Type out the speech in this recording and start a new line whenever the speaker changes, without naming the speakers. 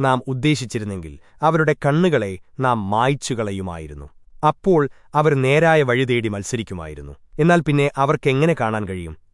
നാം ഉദ്ദേശിച്ചിരുന്നെങ്കിൽ അവരുടെ കണ്ണുകളെ നാം മായ്ച്ചുകളയുമായിരുന്നു. അപ്പോൾ അവർ നേരായ വഴി തേടി മത്സരിക്കുമായിരുന്നു. എന്നാൽ പിന്നെ അവർക്കെങ്ങനെ കാണാൻ കഴിയും?